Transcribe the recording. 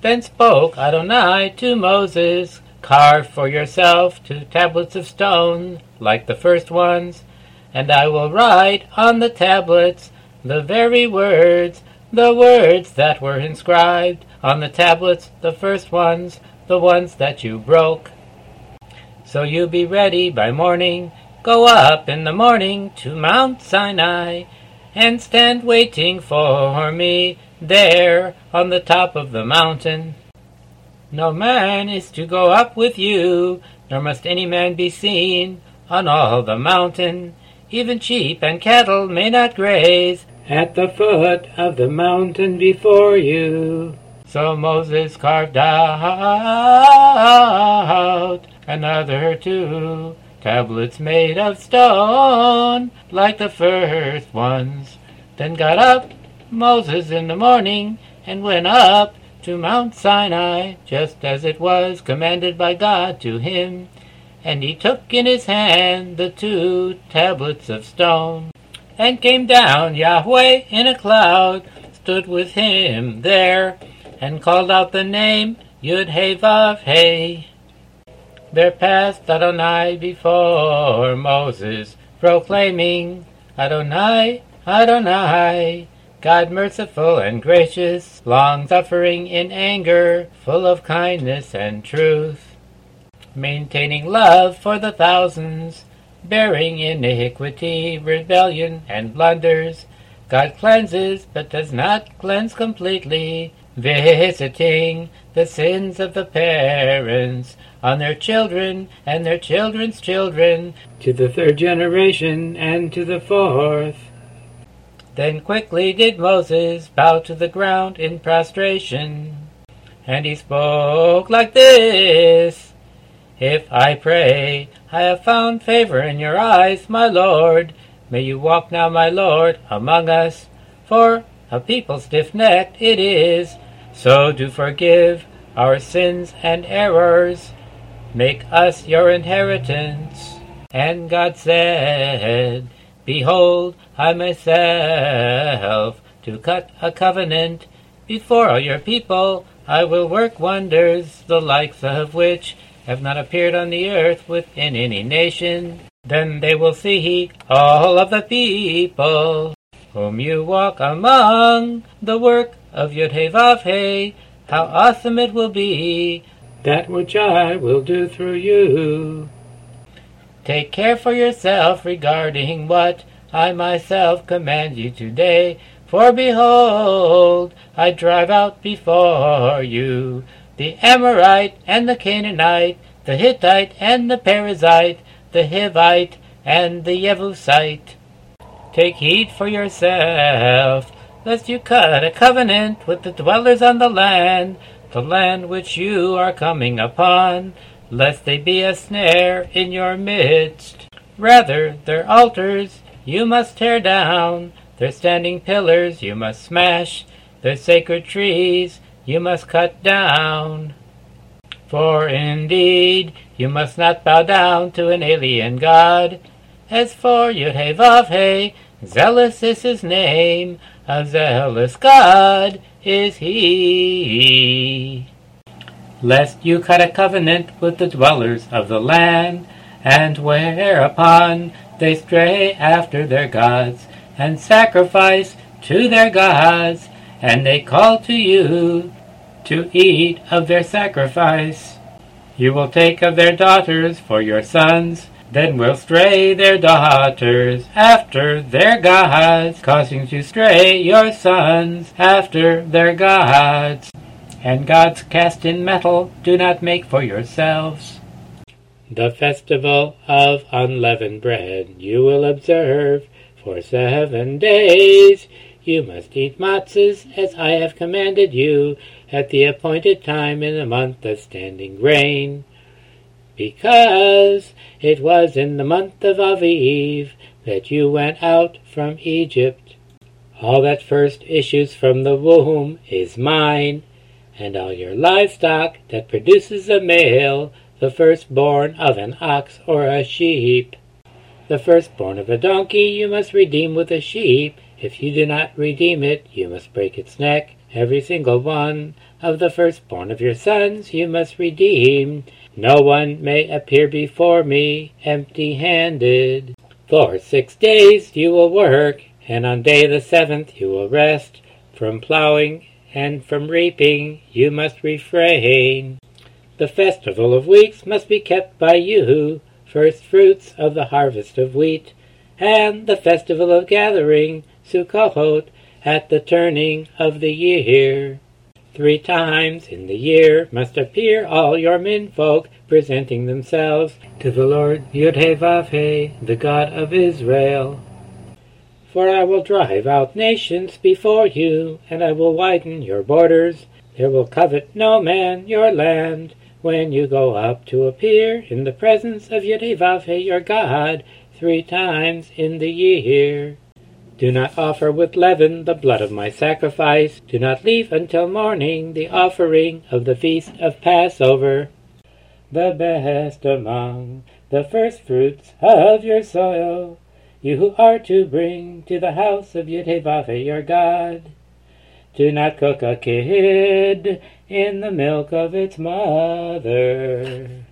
Then spoke Adonai to Moses, Carve for yourself two tablets of stone, like the first ones, and I will write on the tablets the very words, the words that were inscribed on the tablets, the first ones, the ones that you broke. So you be ready by morning, go up in the morning to Mount Sinai, and stand waiting for me there on the top of the mountain. No man is to go up with you, nor must any man be seen on all the mountain. Even sheep and cattle may not graze at the foot of the mountain before you. So Moses carved out another two tablets made of stone, like the first ones. Then got up Moses in the morning and went up to Mount Sinai, just as it was commanded by God to him. And he took in his hand the two tablets of stone, and came down Yahweh in a cloud, stood with him there, and called out the name Yud He Vav He. There passed Adonai before Moses, proclaiming, Adonai, Adonai, God merciful and gracious, long suffering in anger, full of kindness and truth, maintaining love for the thousands, bearing iniquity, rebellion, and blunders. God cleanses, but does not cleanse completely, visiting the sins of the parents on their children and their children's children, to the third generation and to the fourth. Then quickly did Moses bow to the ground in prostration, and he spoke like this If I pray, I have found favor in your eyes, my Lord. May you walk now, my Lord, among us, for a people stiff necked it is. So do forgive our sins and errors. Make us your inheritance. And God said, Behold, I myself to cut a covenant before all your people. I will work wonders, the likes of which have not appeared on the earth within any nation. Then they will see all of the people whom you walk among, the work of Yud He Vav how awesome it will be, that which I will do through you. Take care for yourself regarding what I myself command you today. For behold, I drive out before you the Amorite and the Canaanite, the Hittite and the Perizzite, the Hivite and the Jebusite. Take heed for yourself, lest you cut a covenant with the dwellers on the land, the land which you are coming upon, lest they be a snare in your midst. Rather, their altars you must tear down, their standing pillars you must smash, their sacred trees you must cut down. For indeed, you must not bow down to an alien god. As for Yud-He-Vav-He, zealous is his name, a zealous God is he lest you cut a covenant with the dwellers of the land, and whereupon they stray after their gods, and sacrifice to their gods, and they call to you to eat of their sacrifice. You will take of their daughters for your sons, then will stray their daughters after their gods, causing to stray your sons after their gods and gods cast in metal do not make for yourselves. The festival of unleavened bread you will observe for seven days. You must eat matzahs as I have commanded you at the appointed time in the month of standing grain. Because it was in the month of Aviv that you went out from Egypt. All that first issues from the womb is mine, and all your livestock that produces a male, the firstborn of an ox or a sheep. The firstborn of a donkey you must redeem with a sheep. If you do not redeem it, you must break its neck, every single one. of the firstborn of your sons you must redeem. No one may appear before me empty handed. For six days you will work, and on day the seventh you will rest. From plowing and from reaping you must refrain. The festival of weeks must be kept by you, first fruits of the harvest of wheat, and the festival of gathering, Sukkot, at the turning of the year. Three times in the year must appear all your menfolk, presenting themselves to the Lord Yudhevavhe, the God of Israel. For I will drive out nations before you, and I will widen your borders. There will covet no man your land, when you go up to appear in the presence of Yudhevavhe your God three times in the year. Do not offer with leaven the blood of my sacrifice. Do not leave until morning the offering of the feast of Passover. The best among the first fruits of your soil, you who are to bring to the house of Yudhevavhe your God. Do not cook a kid in the milk of its mother.